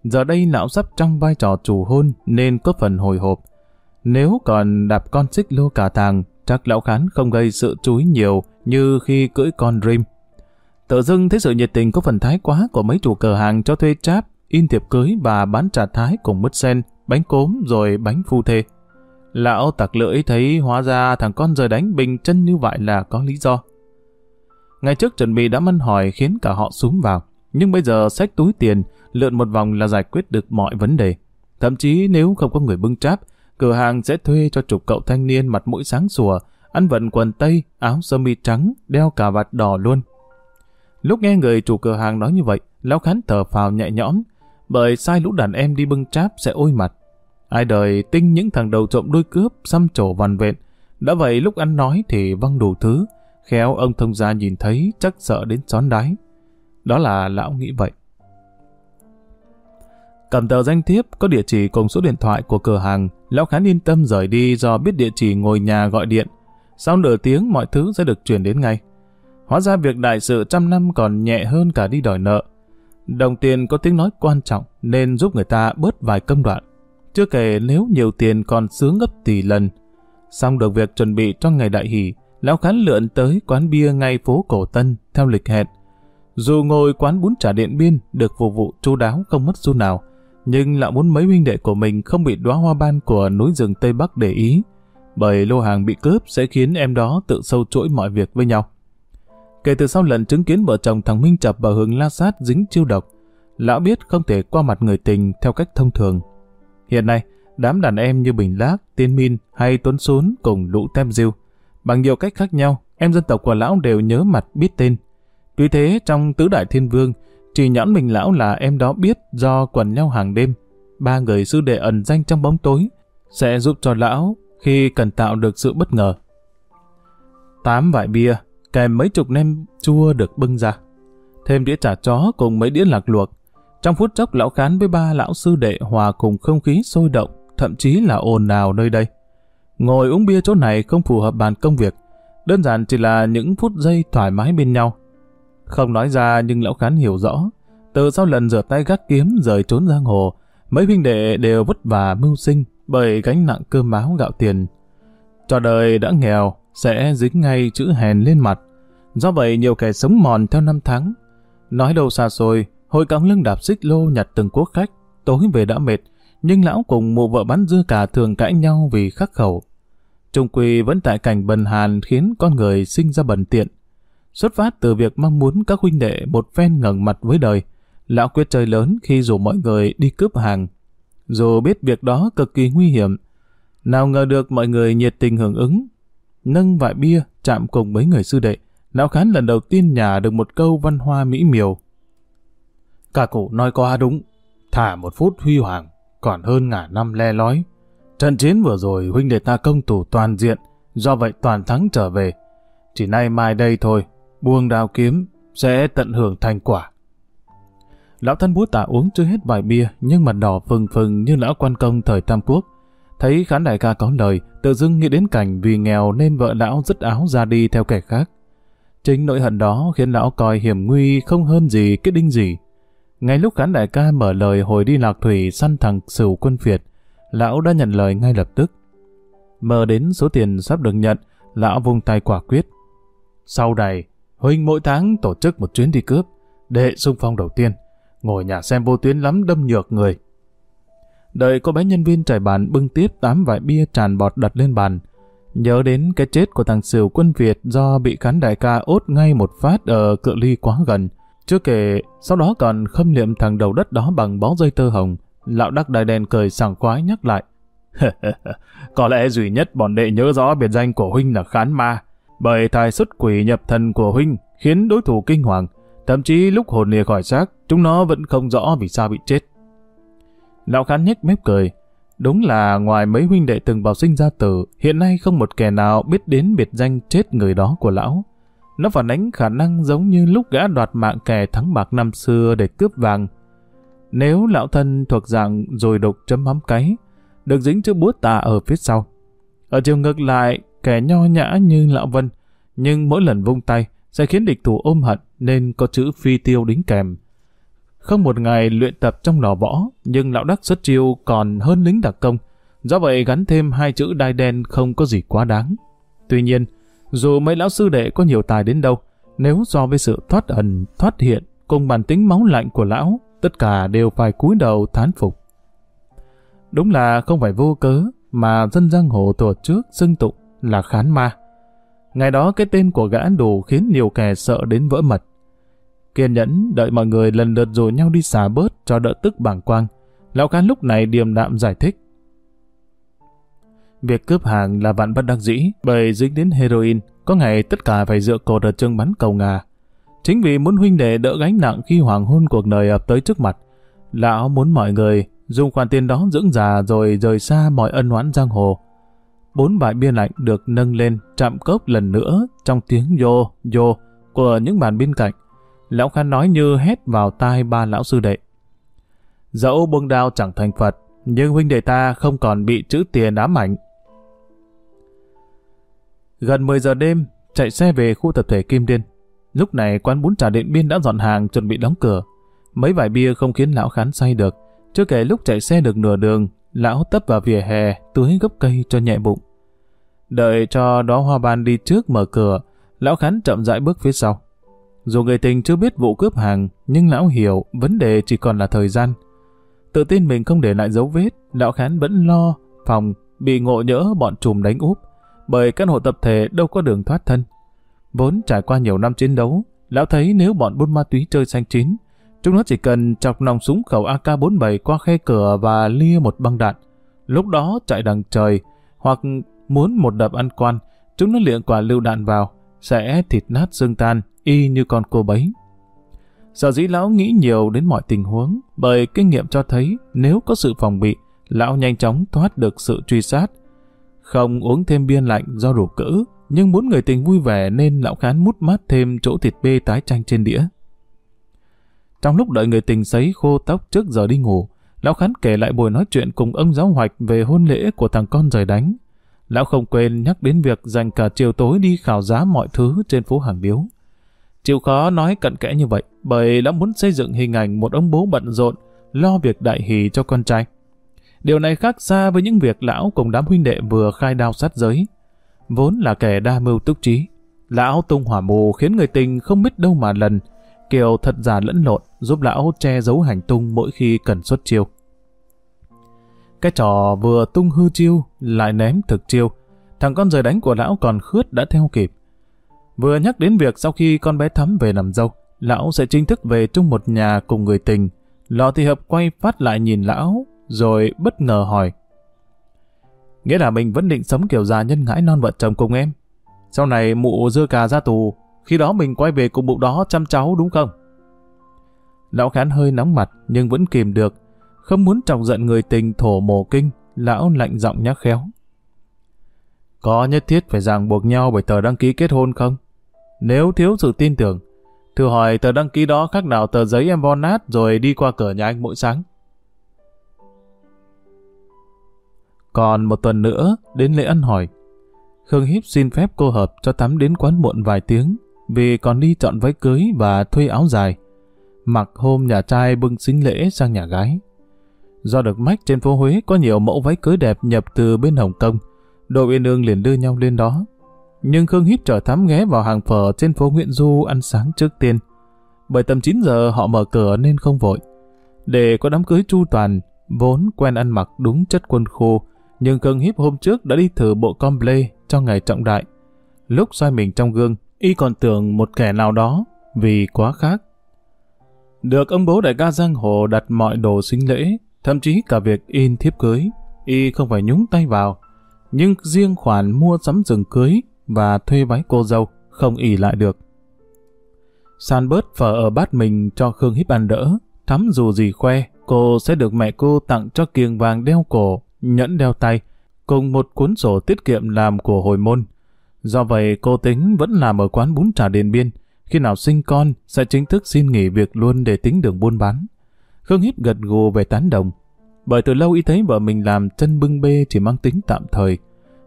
Giờ đây lão sắp trong vai trò chủ hôn nên có phần hồi hộp. Nếu còn đạp con xích lô cả thàng, chắc lão khán không gây sự chú ý nhiều như khi cưỡi con Dream. Tự dưng thấy sự nhiệt tình có phần thái quá của mấy chủ cửa hàng cho thuê cháp, in thiệp cưới và bán trà thái cùng mứt sen, bánh cốm rồi bánh phu thê. Lão tặc lưỡi thấy hóa ra thằng con rời đánh bình chân như vậy là có lý do. Ngày trước chuẩn bị đã mân hỏi khiến cả họ xuống vào, nhưng bây giờ xách túi tiền, lượn một vòng là giải quyết được mọi vấn đề. Thậm chí nếu không có người bưng cháp, cửa hàng sẽ thuê cho chục cậu thanh niên mặt mũi sáng sủa, ăn vận quần tây, áo sơ mi trắng, đeo cà vạt đỏ luôn. Lúc nghe người chủ cửa hàng nói như vậy, lão khán thở phào nhẹ nhõm, bởi sai lũ đàn em đi bưng tráp sẽ ôi mặt. Ai đời tinh những thằng đầu trộm đuôi cướp, xăm trổ vằn vện. Đã vậy lúc ăn nói thì văng đủ thứ, khéo ông thông gia nhìn thấy chắc sợ đến xón đáy. Đó là lão nghĩ vậy. Cầm tờ danh thiếp có địa chỉ cùng số điện thoại của cửa hàng, lão khán yên tâm rời đi do biết địa chỉ ngồi nhà gọi điện. Sau nửa tiếng mọi thứ sẽ được chuyển đến ngay. Hóa ra việc đại sự trăm năm còn nhẹ hơn cả đi đòi nợ. Đồng tiền có tiếng nói quan trọng nên giúp người ta bớt vài công đoạn. Chưa kể nếu nhiều tiền còn sướng gấp tỷ lần. Xong được việc chuẩn bị cho ngày đại hỷ, lão khán lượn tới quán bia ngay phố Cổ Tân theo lịch hẹn. Dù ngồi quán bún chả điện biên được phục vụ chu đáo không mất xu nào, nhưng lão muốn mấy huynh đệ của mình không bị đóa hoa ban của núi rừng Tây Bắc để ý, bởi lô hàng bị cướp sẽ khiến em đó tự sâu chuỗi mọi việc với nhau. Kể từ sau lần chứng kiến vợ chồng thằng Minh Chập và Hưng la sát dính chiêu độc, lão biết không thể qua mặt người tình theo cách thông thường. Hiện nay, đám đàn em như Bình Lác, Tiên Min hay Tuấn Sún cùng lũ tem diêu. Bằng nhiều cách khác nhau, em dân tộc của lão đều nhớ mặt biết tên. Tuy thế, trong tứ đại thiên vương, chỉ nhãn mình lão là em đó biết do quần nhau hàng đêm. Ba người sư đệ ẩn danh trong bóng tối sẽ giúp cho lão khi cần tạo được sự bất ngờ. Tám vại bia, kèm mấy chục nem chua được bưng ra. Thêm đĩa chả chó cùng mấy đĩa lạc luộc. Trong phút chốc lão khán với ba lão sư đệ hòa cùng không khí sôi động, thậm chí là ồn ào nơi đây. Ngồi uống bia chỗ này không phù hợp bàn công việc, đơn giản chỉ là những phút giây thoải mái bên nhau. Không nói ra nhưng lão khán hiểu rõ, từ sau lần rửa tay gác kiếm rời trốn giang hồ, mấy huynh đệ đều vất vả mưu sinh bởi gánh nặng cơm máu gạo tiền. Cho đời đã nghèo, sẽ dính ngay chữ hèn lên mặt. Do vậy nhiều kẻ sống mòn theo năm tháng. Nói đâu xa xôi, hội cõng lưng đạp xích lô nhặt từng quốc khách, tối về đã mệt, nhưng lão cùng mụ vợ bán dưa cả thường cãi nhau vì khắc khẩu. Trung quy vẫn tại cảnh bần hàn khiến con người sinh ra bần tiện. Xuất phát từ việc mong muốn các huynh đệ một phen ngẩng mặt với đời, lão quyết chơi lớn khi rủ mọi người đi cướp hàng. Dù biết việc đó cực kỳ nguy hiểm, nào ngờ được mọi người nhiệt tình hưởng ứng. Nâng vại bia chạm cùng mấy người sư đệ, lão khán lần đầu tiên nhà được một câu văn hoa mỹ miều. Cả cụ nói quá đúng, thả một phút huy hoàng, còn hơn ngả năm le lói. Trận chiến vừa rồi huynh đệ ta công thủ toàn diện, do vậy toàn thắng trở về. Chỉ nay mai đây thôi, buông đao kiếm, sẽ tận hưởng thành quả. Lão thân búa tạ uống chưa hết vài bia, nhưng mặt đỏ phừng phừng như lão quan công thời Tam Quốc. Thấy khán đại ca có lời, tự dưng nghĩ đến cảnh vì nghèo nên vợ lão dứt áo ra đi theo kẻ khác. Chính nỗi hận đó khiến lão coi hiểm nguy không hơn gì cái đinh gì. Ngay lúc khán đại ca mở lời hồi đi lạc thủy săn thằng sửu quân Việt, lão đã nhận lời ngay lập tức. Mơ đến số tiền sắp được nhận, lão vung tay quả quyết. Sau này, Huynh mỗi tháng tổ chức một chuyến đi cướp, đệ xung phong đầu tiên, ngồi nhà xem vô tuyến lắm đâm nhược người. Đợi có bé nhân viên trải bàn bưng tiếp tám vải bia tràn bọt đặt lên bàn. Nhớ đến cái chết của thằng Sửu quân Việt do bị khán đại ca ốt ngay một phát ở cự ly quá gần. Chưa kể, sau đó còn khâm liệm thằng đầu đất đó bằng bó dây tơ hồng. Lão đắc đại đèn cười sảng khoái nhắc lại. (laughs) có lẽ duy nhất bọn đệ nhớ rõ biệt danh của huynh là khán ma. Bởi tài xuất quỷ nhập thần của huynh khiến đối thủ kinh hoàng. Thậm chí lúc hồn lìa khỏi xác, chúng nó vẫn không rõ vì sao bị chết. Lão khán nhếch mép cười. Đúng là ngoài mấy huynh đệ từng vào sinh ra tử, hiện nay không một kẻ nào biết đến biệt danh chết người đó của lão. Nó phản ánh khả năng giống như lúc gã đoạt mạng kẻ thắng bạc năm xưa để cướp vàng. Nếu lão thân thuộc dạng rồi đục chấm mắm cáy, được dính chữ búa tà ở phía sau. Ở chiều ngược lại, kẻ nho nhã như lão Vân, nhưng mỗi lần vung tay sẽ khiến địch thủ ôm hận nên có chữ phi tiêu đính kèm. Không một ngày luyện tập trong lò võ, nhưng lão đắc xuất chiêu còn hơn lính đặc công, do vậy gắn thêm hai chữ đai đen không có gì quá đáng. Tuy nhiên, dù mấy lão sư đệ có nhiều tài đến đâu, nếu so với sự thoát ẩn, thoát hiện cùng bản tính máu lạnh của lão, tất cả đều phải cúi đầu thán phục. Đúng là không phải vô cớ mà dân giang hồ tổ trước xưng tụng là khán ma. Ngày đó cái tên của gã đủ khiến nhiều kẻ sợ đến vỡ mật. Kiên nhẫn đợi mọi người lần lượt rủ nhau đi xả bớt cho đỡ tức bảng quang. Lão khán lúc này điềm đạm giải thích. Việc cướp hàng là vạn bất đắc dĩ bởi dính đến heroin, có ngày tất cả phải dựa cột ở chân bắn cầu ngà. Chính vì muốn huynh đệ đỡ gánh nặng khi hoàng hôn cuộc đời ập tới trước mặt, lão muốn mọi người dùng khoản tiền đó dưỡng già rồi rời xa mọi ân oán giang hồ. Bốn bãi bia lạnh được nâng lên chạm cốc lần nữa trong tiếng vô, vô của những bàn bên cạnh. Lão Khan nói như hét vào tai ba lão sư đệ. Dẫu buông đao chẳng thành Phật, nhưng huynh đệ ta không còn bị chữ tiền ám ảnh. Gần 10 giờ đêm, chạy xe về khu tập thể Kim Điên. Lúc này quán bún trà điện biên đã dọn hàng chuẩn bị đóng cửa. Mấy vải bia không khiến lão khán say được. Chưa kể lúc chạy xe được nửa đường, lão tấp vào vỉa hè, tưới gốc cây cho nhẹ bụng. Đợi cho đó hoa ban đi trước mở cửa, lão khán chậm rãi bước phía sau. Dù người tình chưa biết vụ cướp hàng, nhưng lão hiểu vấn đề chỉ còn là thời gian. Tự tin mình không để lại dấu vết, lão khán vẫn lo phòng bị ngộ nhỡ bọn trùm đánh úp, bởi căn hộ tập thể đâu có đường thoát thân. Vốn trải qua nhiều năm chiến đấu, lão thấy nếu bọn buôn ma túy chơi xanh chín, chúng nó chỉ cần chọc nòng súng khẩu AK-47 qua khe cửa và lia một băng đạn. Lúc đó chạy đằng trời, hoặc muốn một đập ăn quan, chúng nó liệng quả lưu đạn vào, sẽ thịt nát xương tan, y như con cô bấy. Sở dĩ lão nghĩ nhiều đến mọi tình huống, bởi kinh nghiệm cho thấy nếu có sự phòng bị, lão nhanh chóng thoát được sự truy sát. Không uống thêm bia lạnh do đủ cữ, nhưng muốn người tình vui vẻ nên lão khán mút mát thêm chỗ thịt bê tái chanh trên đĩa. Trong lúc đợi người tình sấy khô tóc trước giờ đi ngủ, lão khán kể lại buổi nói chuyện cùng ông giáo hoạch về hôn lễ của thằng con rời đánh. Lão không quên nhắc đến việc dành cả chiều tối đi khảo giá mọi thứ trên phố hàng biếu. Chịu khó nói cận kẽ như vậy, bởi lão muốn xây dựng hình ảnh một ông bố bận rộn, lo việc đại hỷ cho con trai. Điều này khác xa với những việc lão cùng đám huynh đệ vừa khai đao sát giới. Vốn là kẻ đa mưu túc trí. Lão tung hỏa mù khiến người tình không biết đâu mà lần, kiểu thật giả lẫn lộn giúp lão che giấu hành tung mỗi khi cần xuất chiêu. Cái trò vừa tung hư chiêu lại ném thực chiêu, thằng con rời đánh của lão còn khướt đã theo kịp. Vừa nhắc đến việc sau khi con bé thắm về nằm dâu, lão sẽ chính thức về chung một nhà cùng người tình. Lọ thì hợp quay phát lại nhìn lão, rồi bất ngờ hỏi. Nghĩa là mình vẫn định sống kiểu già nhân ngãi non vợ chồng cùng em. Sau này mụ dưa cà ra tù, khi đó mình quay về cùng bụng đó chăm cháu đúng không? Lão khán hơi nóng mặt nhưng vẫn kìm được. Không muốn chọc giận người tình thổ mồ kinh, lão lạnh giọng nhắc khéo. Có nhất thiết phải ràng buộc nhau bởi tờ đăng ký kết hôn không? Nếu thiếu sự tin tưởng, thử hỏi tờ đăng ký đó khác nào tờ giấy em von nát rồi đi qua cửa nhà anh mỗi sáng. Còn một tuần nữa, đến lễ ăn hỏi. Khương Hiếp xin phép cô Hợp cho tắm đến quán muộn vài tiếng, vì còn đi chọn váy cưới và thuê áo dài. Mặc hôm nhà trai bưng xính lễ sang nhà gái. Do được mách trên phố Huế có nhiều mẫu váy cưới đẹp nhập từ bên Hồng Kông, đội Uyên Ương liền đưa nhau lên đó. Nhưng Khương Hiếp trở thám ghé vào hàng phở trên phố Nguyễn Du ăn sáng trước tiên. Bởi tầm 9 giờ họ mở cửa nên không vội. Để có đám cưới chu toàn, vốn quen ăn mặc đúng chất quân khu, nhưng Khương Hiếp hôm trước đã đi thử bộ comble cho ngày trọng đại. Lúc soi mình trong gương, y còn tưởng một kẻ nào đó vì quá khác. Được ông bố đại ca Giang Hồ đặt mọi đồ sinh lễ, thậm chí cả việc in thiếp cưới, y không phải nhúng tay vào. Nhưng riêng khoản mua sắm rừng cưới và thuê váy cô dâu không ỉ lại được. San bớt phở ở bát mình cho Khương Hiếp ăn đỡ, thắm dù gì khoe, cô sẽ được mẹ cô tặng cho kiềng vàng đeo cổ nhẫn đeo tay, cùng một cuốn sổ tiết kiệm làm của hồi môn. Do vậy cô tính vẫn làm ở quán bún trà đền biên, khi nào sinh con sẽ chính thức xin nghỉ việc luôn để tính đường buôn bán. Khương Hiếp gật gù về tán đồng, bởi từ lâu y thấy vợ mình làm chân bưng bê chỉ mang tính tạm thời.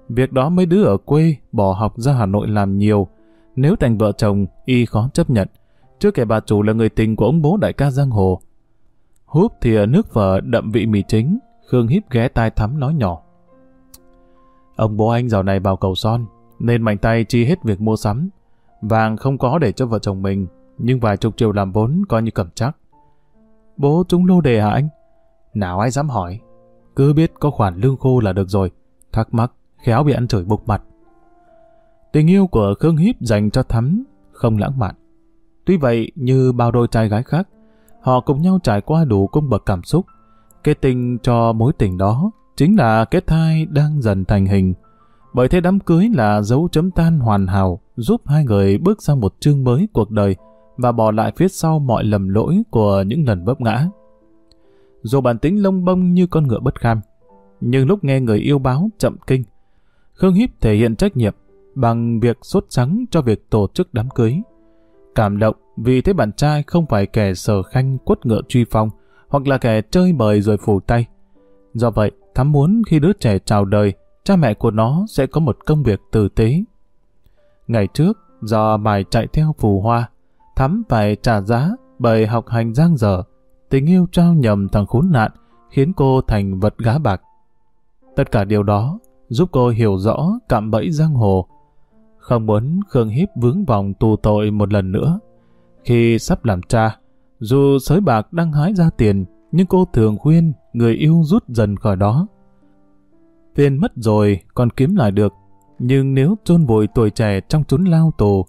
Việc đó mấy đứa ở quê bỏ học ra Hà Nội làm nhiều, nếu thành vợ chồng y khó chấp nhận. Chưa kể bà chủ là người tình của ông bố đại ca Giang Hồ. Húp thì ở nước phở đậm vị mì chính, Khương híp ghé tai thắm nói nhỏ. Ông bố anh dạo này vào cầu son, nên mạnh tay chi hết việc mua sắm. Vàng không có để cho vợ chồng mình, nhưng vài chục triệu làm vốn coi như cầm chắc. Bố trúng lô đề hả anh? Nào ai dám hỏi. Cứ biết có khoản lương khô là được rồi. thắc mắc, khéo bị ăn chửi bục mặt. Tình yêu của Khương Hiếp dành cho Thắm không lãng mạn. Tuy vậy, như bao đôi trai gái khác, họ cùng nhau trải qua đủ cung bậc cảm xúc. Kết tình cho mối tình đó chính là kết thai đang dần thành hình. Bởi thế đám cưới là dấu chấm tan hoàn hảo giúp hai người bước sang một chương mới cuộc đời và bỏ lại phía sau mọi lầm lỗi của những lần vấp ngã. Dù bản tính lông bông như con ngựa bất kham, nhưng lúc nghe người yêu báo chậm kinh, Khương Hiếp thể hiện trách nhiệm bằng việc sốt sắng cho việc tổ chức đám cưới. Cảm động vì thế bạn trai không phải kẻ sở khanh quất ngựa truy phong hoặc là kẻ chơi bời rồi phủ tay. Do vậy, Thắm muốn khi đứa trẻ chào đời, cha mẹ của nó sẽ có một công việc tử tế. Ngày trước, do bài chạy theo phù hoa, Thắm phải trả giá bởi học hành giang dở, tình yêu trao nhầm thằng khốn nạn khiến cô thành vật gá bạc. Tất cả điều đó giúp cô hiểu rõ cạm bẫy giang hồ. Không muốn Khương Hiếp vướng vòng tù tội một lần nữa. Khi sắp làm cha, dù sới bạc đang hái ra tiền, nhưng cô thường khuyên người yêu rút dần khỏi đó. Tiền mất rồi còn kiếm lại được, nhưng nếu chôn vùi tuổi trẻ trong chốn lao tù,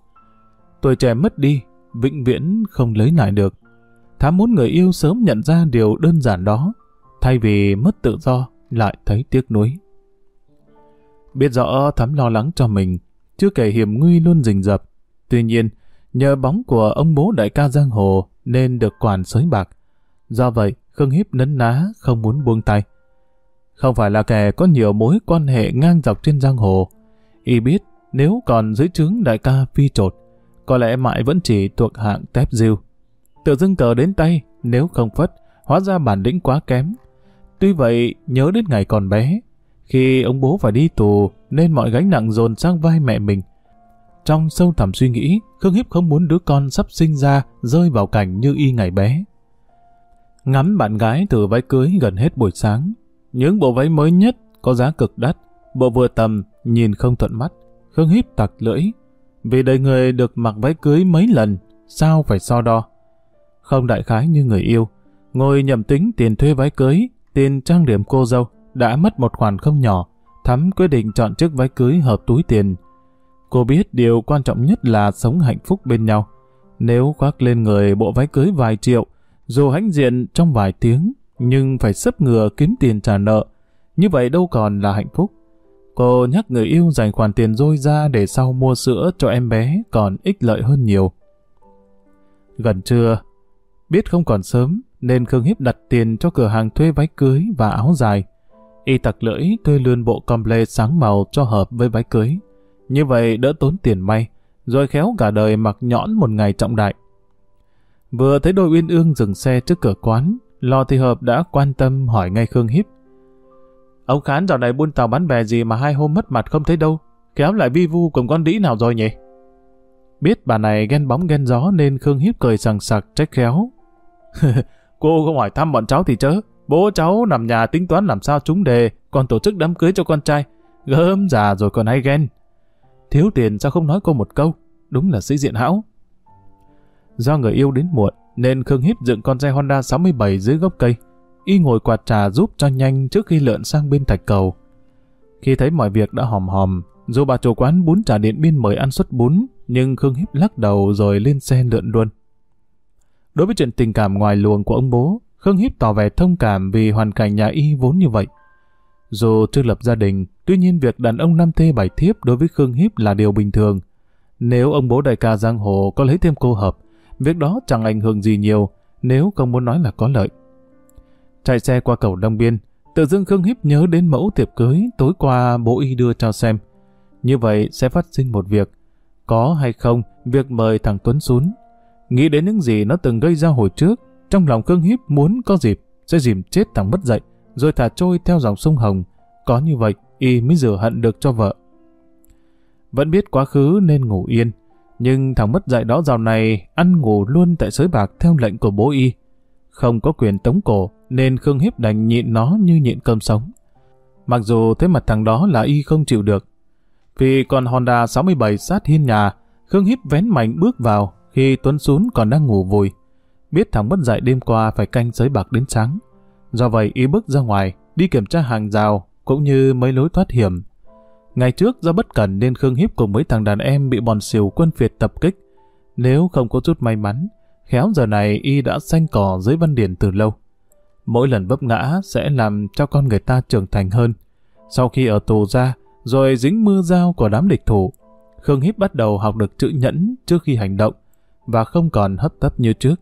tuổi trẻ mất đi, vĩnh viễn không lấy lại được. Thám muốn người yêu sớm nhận ra điều đơn giản đó, thay vì mất tự do lại thấy tiếc nuối. Biết rõ thắm lo lắng cho mình, chưa kể hiểm nguy luôn rình rập. Tuy nhiên, nhờ bóng của ông bố đại ca giang hồ nên được quản sới bạc. Do vậy, Khương Hiếp nấn ná không muốn buông tay. Không phải là kẻ có nhiều mối quan hệ ngang dọc trên giang hồ. Y biết nếu còn dưới trướng đại ca phi trột, có lẽ mãi vẫn chỉ thuộc hạng tép diêu. Tự dưng cờ đến tay, nếu không phất, hóa ra bản lĩnh quá kém. Tuy vậy, nhớ đến ngày còn bé, khi ông bố phải đi tù nên mọi gánh nặng dồn sang vai mẹ mình. Trong sâu thẳm suy nghĩ, Khương Hiếp không muốn đứa con sắp sinh ra rơi vào cảnh như y ngày bé. Ngắm bạn gái từ váy cưới gần hết buổi sáng. Những bộ váy mới nhất có giá cực đắt, bộ vừa tầm, nhìn không thuận mắt. Khương Hiếp tặc lưỡi. Vì đời người được mặc váy cưới mấy lần, sao phải so đo? Không đại khái như người yêu. Ngồi nhầm tính tiền thuê váy cưới, tiền trang điểm cô dâu, đã mất một khoản không nhỏ. Thắm quyết định chọn chiếc váy cưới hợp túi tiền. Cô biết điều quan trọng nhất là sống hạnh phúc bên nhau. Nếu khoác lên người bộ váy cưới vài triệu, dù hãnh diện trong vài tiếng, nhưng phải sấp ngừa kiếm tiền trả nợ. Như vậy đâu còn là hạnh phúc. Cô nhắc người yêu dành khoản tiền dôi ra để sau mua sữa cho em bé còn ích lợi hơn nhiều. Gần trưa, biết không còn sớm, nên Khương Hiếp đặt tiền cho cửa hàng thuê váy cưới và áo dài. Y tặc lưỡi thuê lươn bộ comple sáng màu cho hợp với váy cưới. Như vậy đỡ tốn tiền may, rồi khéo cả đời mặc nhõn một ngày trọng đại. Vừa thấy đôi uyên ương dừng xe trước cửa quán, Lò thì hợp đã quan tâm hỏi ngay Khương Hiếp. Ông Khán dạo này buôn tàu bán bè gì mà hai hôm mất mặt không thấy đâu, kéo lại vi vu cùng con đĩ nào rồi nhỉ? Biết bà này ghen bóng ghen gió nên Khương Hiếp cười sằng sặc trách khéo. (laughs) Cô không hỏi thăm bọn cháu thì chớ, bố cháu nằm nhà tính toán làm sao trúng đề, còn tổ chức đám cưới cho con trai. Gớm già rồi còn hay ghen. Thiếu tiền sao không nói cô một câu, đúng là sĩ diện hão. Do người yêu đến muộn, nên Khương Hiếp dựng con xe Honda 67 dưới gốc cây. Y ngồi quạt trà giúp cho nhanh trước khi lượn sang bên thạch cầu. Khi thấy mọi việc đã hòm hòm, dù bà chủ quán bún trà điện biên mời ăn suất bún, nhưng Khương Hiếp lắc đầu rồi lên xe lượn luôn. Đối với chuyện tình cảm ngoài luồng của ông bố, Khương Hiếp tỏ vẻ thông cảm vì hoàn cảnh nhà y vốn như vậy. Dù chưa lập gia đình, tuy nhiên việc đàn ông năm thê bảy thiếp đối với Khương Hiếp là điều bình thường. Nếu ông bố đại ca Giang Hồ có lấy thêm cô hợp, việc đó chẳng ảnh hưởng gì nhiều nếu không muốn nói là có lợi. Chạy xe qua cầu Đông Biên, tự dưng Khương Hiếp nhớ đến mẫu tiệp cưới tối qua bố y đưa cho xem. Như vậy sẽ phát sinh một việc. Có hay không việc mời thằng Tuấn xuống. Nghĩ đến những gì nó từng gây ra hồi trước, trong lòng Khương Hiếp muốn có dịp sẽ dìm chết thằng mất dậy, rồi thả trôi theo dòng sông Hồng. Có như vậy, y mới rửa hận được cho vợ. Vẫn biết quá khứ nên ngủ yên, nhưng thằng mất dạy đó dạo này ăn ngủ luôn tại sới bạc theo lệnh của bố y. Không có quyền tống cổ nên Khương Hiếp đành nhịn nó như nhịn cơm sống. Mặc dù thế mặt thằng đó là y không chịu được. Vì còn Honda 67 sát hiên nhà, Khương Hiếp vén mạnh bước vào khi Tuấn Sún còn đang ngủ vùi. Biết thằng mất dạy đêm qua phải canh sới bạc đến sáng. Do vậy y bước ra ngoài, đi kiểm tra hàng rào cũng như mấy lối thoát hiểm. Ngày trước do bất cẩn nên Khương Hiếp cùng mấy thằng đàn em bị bọn xỉu quân Việt tập kích. Nếu không có chút may mắn, khéo giờ này y đã xanh cỏ dưới văn điển từ lâu. Mỗi lần vấp ngã sẽ làm cho con người ta trưởng thành hơn. Sau khi ở tù ra, rồi dính mưa dao của đám địch thủ, Khương Hiếp bắt đầu học được chữ nhẫn trước khi hành động và không còn hấp tấp như trước.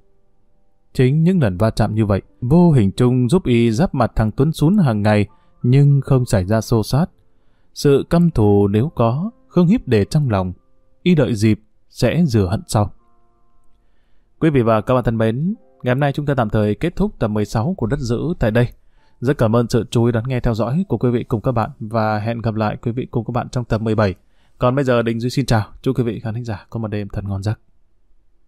Chính những lần va chạm như vậy, vô hình chung giúp y giáp mặt thằng Tuấn Sún hàng ngày, nhưng không xảy ra xô sát. Sự căm thù nếu có, Khương Hiếp để trong lòng, y đợi dịp sẽ rửa hận sau. Quý vị và các bạn thân mến, ngày hôm nay chúng ta tạm thời kết thúc tập 16 của Đất Giữ tại đây. Rất cảm ơn sự chú ý đón nghe theo dõi của quý vị cùng các bạn và hẹn gặp lại quý vị cùng các bạn trong tập 17. Còn bây giờ Đình Duy xin chào, chúc quý vị khán thính giả có một đêm thật ngon giấc.